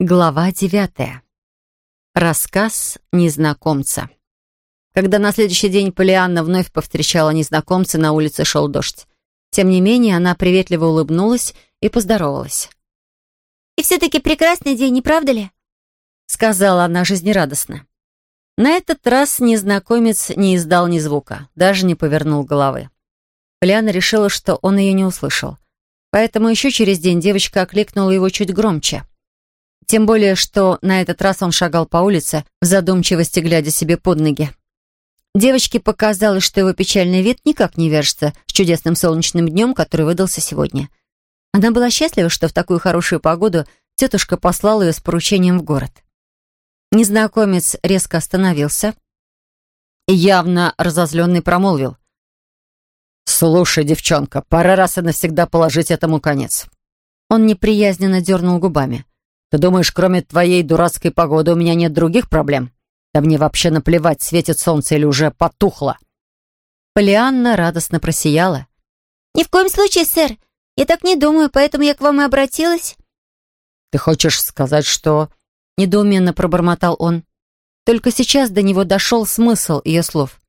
Глава девятая. Рассказ незнакомца. Когда на следующий день Полианна вновь повстречала незнакомца, на улице шел дождь. Тем не менее, она приветливо улыбнулась и поздоровалась. «И все-таки прекрасный день, не правда ли?» Сказала она жизнерадостно. На этот раз незнакомец не издал ни звука, даже не повернул головы. Полианна решила, что он ее не услышал. Поэтому еще через день девочка окликнула его чуть громче — тем более, что на этот раз он шагал по улице, в задумчивости глядя себе под ноги. Девочке показалось, что его печальный вид никак не вяжется с чудесным солнечным днем, который выдался сегодня. Она была счастлива, что в такую хорошую погоду тетушка послала ее с поручением в город. Незнакомец резко остановился и явно разозленный промолвил. «Слушай, девчонка, пора раз и навсегда положить этому конец». Он неприязненно дернул губами. Ты думаешь, кроме твоей дурацкой погоды у меня нет других проблем? Да мне вообще наплевать, светит солнце или уже потухло». Полианна радостно просияла. «Ни в коем случае, сэр. Я так не думаю, поэтому я к вам и обратилась». «Ты хочешь сказать, что...» — недоуменно пробормотал он. Только сейчас до него дошел смысл ее слов.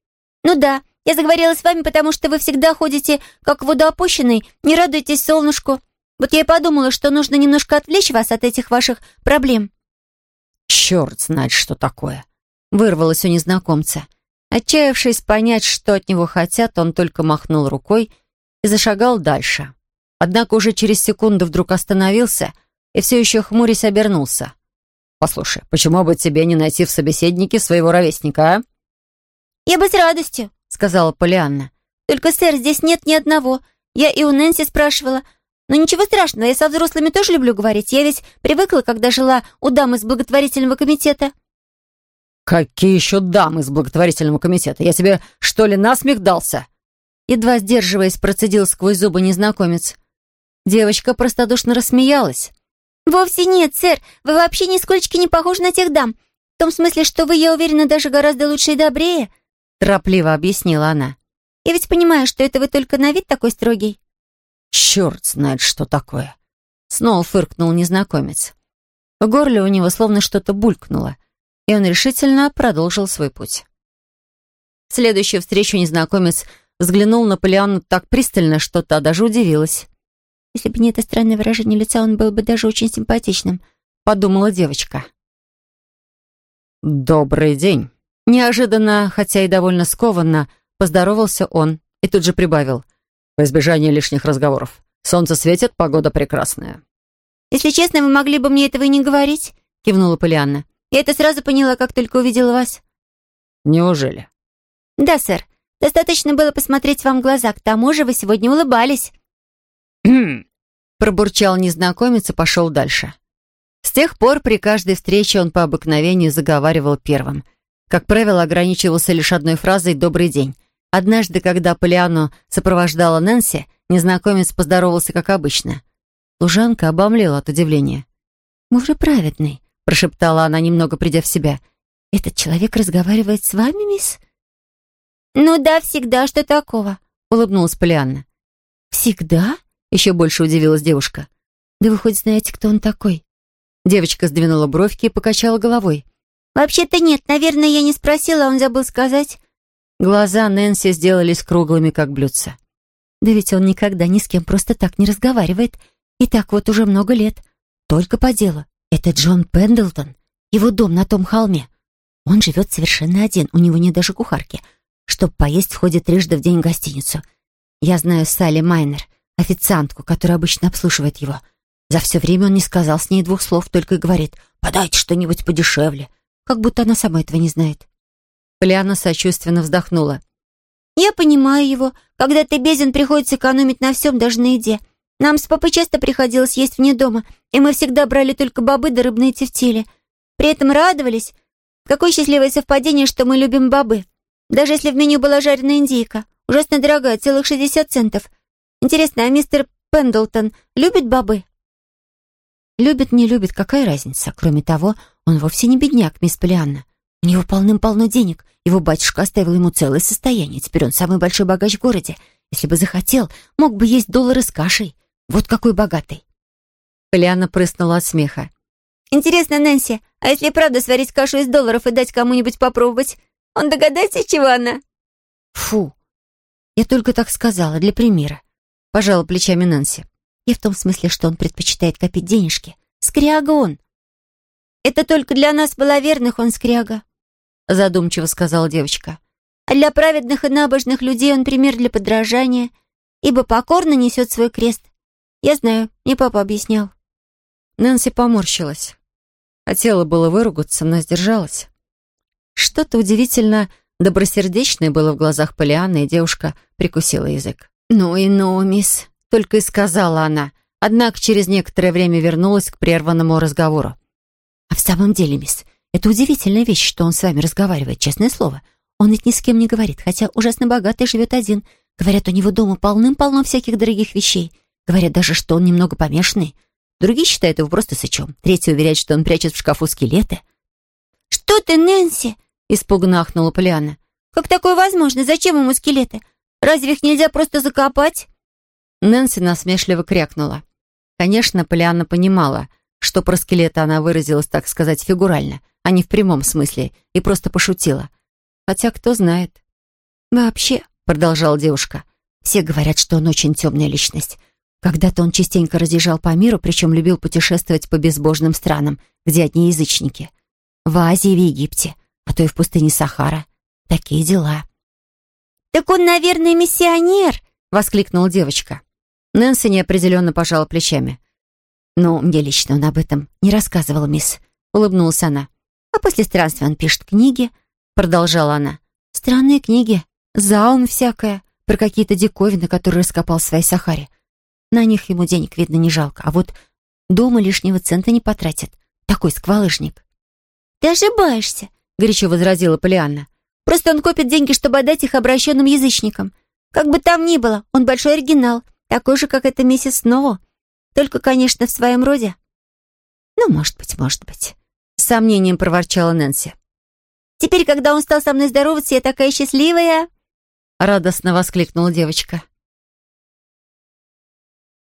«Ну да, я заговорила с вами, потому что вы всегда ходите, как водоопущенный, не радуетесь солнышку. Вот я и подумала, что нужно немножко отвлечь вас от этих ваших проблем». «Черт знает, что такое!» — вырвалось у незнакомца. Отчаявшись понять, что от него хотят, он только махнул рукой и зашагал дальше. Однако уже через секунду вдруг остановился и все еще хмурясь обернулся. «Послушай, почему бы тебе не найти в собеседнике своего ровесника, а?» «Я бы с радостью», — сказала Полианна. «Только, сэр, здесь нет ни одного. Я и у Нэнси спрашивала, но ничего страшного, я со взрослыми тоже люблю говорить. Я ведь привыкла, когда жила у дам из благотворительного комитета». «Какие еще дамы из благотворительного комитета? Я тебе, что ли, насмех дался?» Едва сдерживаясь, процедил сквозь зубы незнакомец. Девочка простодушно рассмеялась. «Вовсе нет, сэр. Вы вообще нисколько не похожи на тех дам. В том смысле, что вы, я уверена, даже гораздо лучше и добрее», торопливо объяснила она. «Я ведь понимаю, что это вы только на вид такой строгий». «Черт знает, что такое!» Снова фыркнул незнакомец. В горле у него словно что-то булькнуло, и он решительно продолжил свой путь. В следующую встречу незнакомец взглянул на Полианну так пристально, что та даже удивилась. «Если бы не это странное выражение лица, он был бы даже очень симпатичным», — подумала девочка. «Добрый день!» Неожиданно, хотя и довольно скованно, поздоровался он и тут же прибавил — во избежание лишних разговоров. Солнце светит, погода прекрасная». «Если честно, вы могли бы мне этого и не говорить», — кивнула Полианна. «Я это сразу поняла, как только увидела вас». «Неужели?» «Да, сэр. Достаточно было посмотреть вам в глаза. К тому же вы сегодня улыбались». пробурчал незнакомец и пошел дальше. С тех пор при каждой встрече он по обыкновению заговаривал первым. Как правило, ограничивался лишь одной фразой «добрый день», Однажды, когда Полиану сопровождала Нэнси, незнакомец поздоровался, как обычно. Служанка обомлела от удивления. «Муж праведный», — прошептала она, немного придя в себя. «Этот человек разговаривает с вами, мисс?» «Ну да, всегда, что такого?» — улыбнулась Полианна. «Всегда?» — еще больше удивилась девушка. «Да вы хоть знаете, кто он такой?» Девочка сдвинула бровки и покачала головой. «Вообще-то нет, наверное, я не спросила, он забыл сказать. Глаза Нэнси сделались круглыми, как блюдца. «Да ведь он никогда ни с кем просто так не разговаривает. И так вот уже много лет. Только по делу. Это Джон Пендлтон. Его дом на том холме. Он живет совершенно один, у него нет даже кухарки. Чтоб поесть, входит трижды в день в гостиницу. Я знаю Салли Майнер, официантку, которая обычно обслуживает его. За все время он не сказал с ней двух слов, только и говорит «подайте что-нибудь подешевле», как будто она сама этого не знает. Полиана сочувственно вздохнула. «Я понимаю его. Когда ты безен, приходится экономить на всем, даже на еде. Нам с папой часто приходилось есть вне дома, и мы всегда брали только бобы да рыбные тефтили. При этом радовались. Какое счастливое совпадение, что мы любим бобы. Даже если в меню была жареная индейка. Ужасно дорогая, целых 60 центов. Интересно, а мистер Пендлтон любит бобы?» «Любит, не любит, какая разница? Кроме того, он вовсе не бедняк, мисс Полианна. У него полным-полно денег. Его батюшка оставил ему целое состояние. Теперь он самый большой богач в городе. Если бы захотел, мог бы есть доллары с кашей. Вот какой богатый. Полиана прыснула от смеха. Интересно, Нэнси, а если правда сварить кашу из долларов и дать кому-нибудь попробовать, он догадается, чего она?» «Фу! Я только так сказала, для примера», — пожала плечами Нэнси. «И в том смысле, что он предпочитает копить денежки. Скряга он!» «Это только для нас, маловерных, он скряга», — задумчиво сказала девочка. «А для праведных и набожных людей он пример для подражания, ибо покорно несет свой крест. Я знаю, мне папа объяснял». Нэнси поморщилась. Хотела было выругаться, но сдержалась. Что-то удивительно добросердечное было в глазах Полианы, и девушка прикусила язык. «Ну и ну, мисс», — только и сказала она, однако через некоторое время вернулась к прерванному разговору. «А в самом деле, мисс, это удивительная вещь, что он с вами разговаривает, честное слово. Он ведь ни с кем не говорит, хотя ужасно богатый живет один. Говорят, у него дома полным-полно всяких дорогих вещей. Говорят даже, что он немного помешанный. Другие считают его просто сычом. Третий уверяет, что он прячет в шкафу скелеты. «Что ты, Нэнси?» — испуганно ахнула Полиана. «Как такое возможно? Зачем ему скелеты? Разве их нельзя просто закопать?» Нэнси насмешливо крякнула. Конечно, Полианна понимала, что про скелеты она выразилась, так сказать, фигурально, а не в прямом смысле, и просто пошутила. Хотя кто знает. «Вообще», — продолжала девушка, — «все говорят, что он очень темная личность. Когда-то он частенько разъезжал по миру, причем любил путешествовать по безбожным странам, где одни язычники. В Азии, в Египте, а то и в пустыне Сахара. Такие дела. «Так он, наверное, миссионер!» — воскликнула девочка. Нэнси неопределенно пожала плечами. «Ну, мне лично он об этом не рассказывал, мисс», — улыбнулась она. «А после странствия он пишет книги», — продолжала она. «Странные книги, заум всякое, про какие-то диковины, которые раскопал в своей Сахаре. На них ему денег, видно, не жалко. А вот дома лишнего цента не потратит. Такой сквалыжник. «Ты ошибаешься», — горячо возразила Полианна. «Просто он копит деньги, чтобы отдать их обращенным язычникам. Как бы там ни было, он большой оригинал, такой же, как эта миссис Сноу. Только, конечно, в своем роде». «Ну, может быть, может быть», — с сомнением проворчала Нэнси. «Теперь, когда он стал со мной здороваться, я такая счастливая!» Радостно воскликнула девочка.